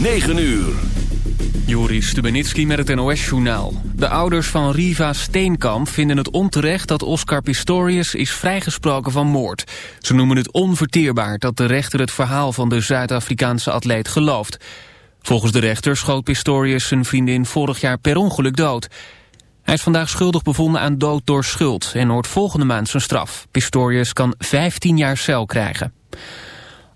9 uur. Joris Stubenitski met het NOS-journaal. De ouders van Riva Steenkamp vinden het onterecht dat Oscar Pistorius is vrijgesproken van moord. Ze noemen het onverteerbaar dat de rechter het verhaal van de Zuid-Afrikaanse atleet gelooft. Volgens de rechter schoot Pistorius zijn vriendin vorig jaar per ongeluk dood. Hij is vandaag schuldig bevonden aan dood door schuld en hoort volgende maand zijn straf. Pistorius kan 15 jaar cel krijgen.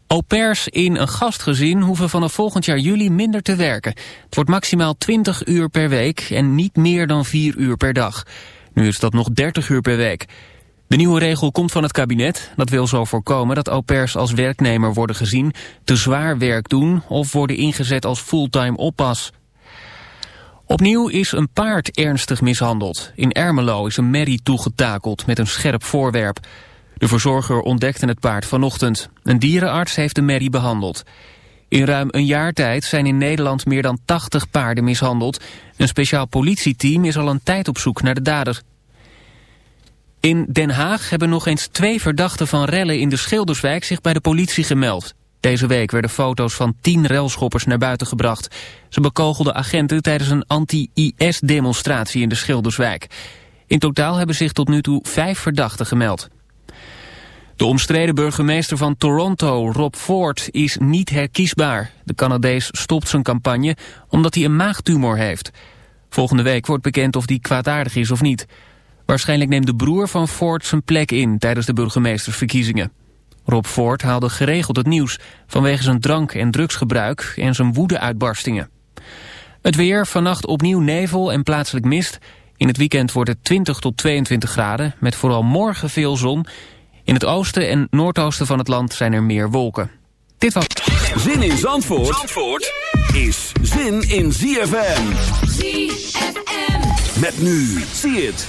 Au pairs in een gastgezin hoeven vanaf volgend jaar juli minder te werken. Het wordt maximaal 20 uur per week en niet meer dan 4 uur per dag. Nu is dat nog 30 uur per week. De nieuwe regel komt van het kabinet. Dat wil zo voorkomen dat au pairs als werknemer worden gezien... te zwaar werk doen of worden ingezet als fulltime oppas. Opnieuw is een paard ernstig mishandeld. In Ermelo is een merrie toegetakeld met een scherp voorwerp. De verzorger ontdekte het paard vanochtend. Een dierenarts heeft de merrie behandeld. In ruim een jaar tijd zijn in Nederland meer dan 80 paarden mishandeld. Een speciaal politieteam is al een tijd op zoek naar de dader. In Den Haag hebben nog eens twee verdachten van rellen in de Schilderswijk zich bij de politie gemeld. Deze week werden foto's van tien relschoppers naar buiten gebracht. Ze bekogelden agenten tijdens een anti-IS-demonstratie in de Schilderswijk. In totaal hebben zich tot nu toe vijf verdachten gemeld. De omstreden burgemeester van Toronto, Rob Ford, is niet herkiesbaar. De Canadees stopt zijn campagne omdat hij een maagtumor heeft. Volgende week wordt bekend of hij kwaadaardig is of niet. Waarschijnlijk neemt de broer van Ford zijn plek in tijdens de burgemeestersverkiezingen. Rob Ford haalde geregeld het nieuws vanwege zijn drank- en drugsgebruik en zijn woedeuitbarstingen. Het weer, vannacht opnieuw nevel en plaatselijk mist. In het weekend wordt het 20 tot 22 graden, met vooral morgen veel zon. In het oosten en noordoosten van het land zijn er meer wolken. Dit was... Zin in Zandvoort, Zandvoort is zin in ZFM. ZFM. Met nu, zie het.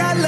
I love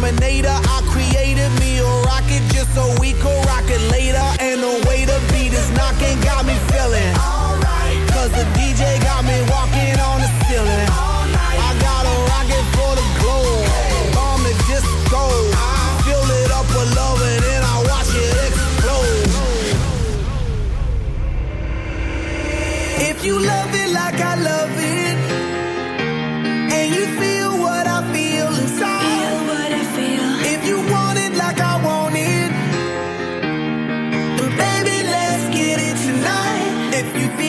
Terminator You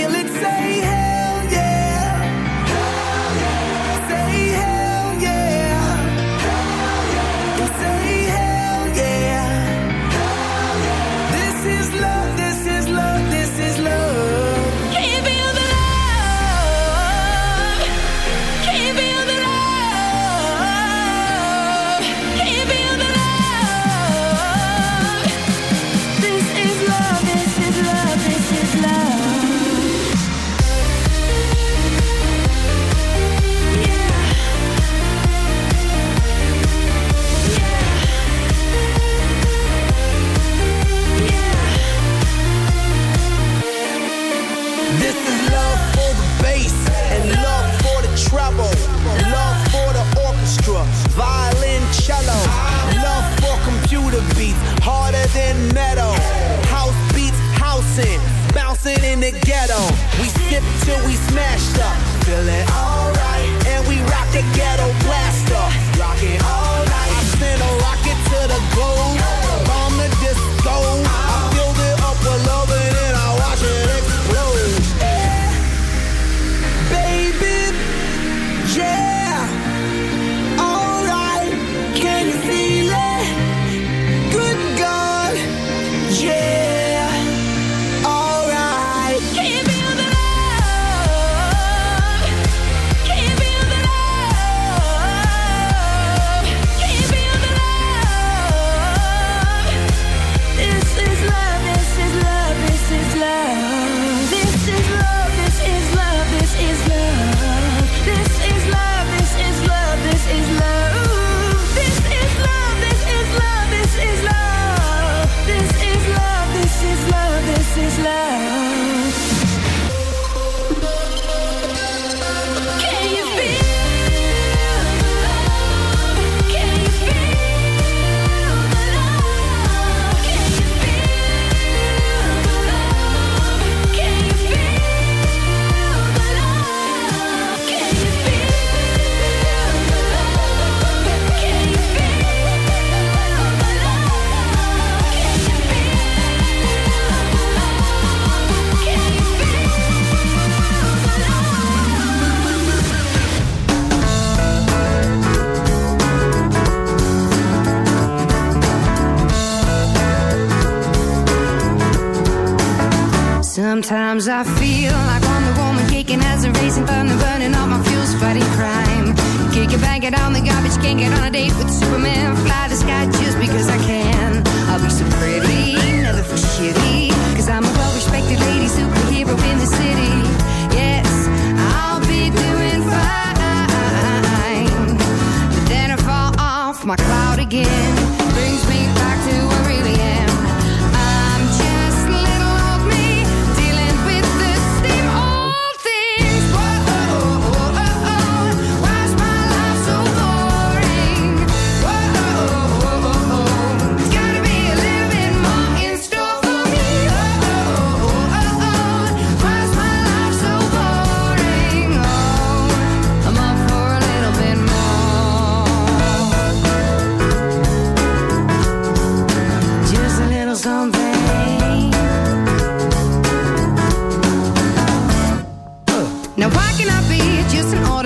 Sometimes I feel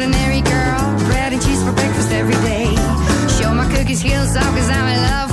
ordinary girl, bread and cheese for breakfast every day. Show my cookies heels off cause I'm in love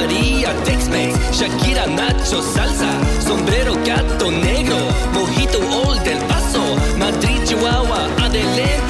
María, Tex-Mex, Shakira, Nacho, Salsa, Sombrero, Gato Negro, Mojito, Old del Paso, Madrid, Chihuahua, adelante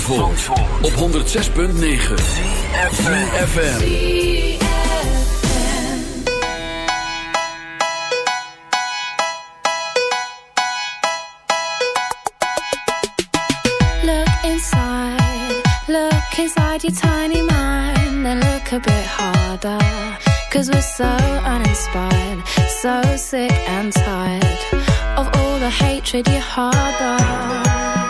Zandvoort, op 106.9 CFFM Look inside, look inside your tiny mind And look a bit harder. Cause we're so uninspired, so sick and tired Of all the hatred you harbor.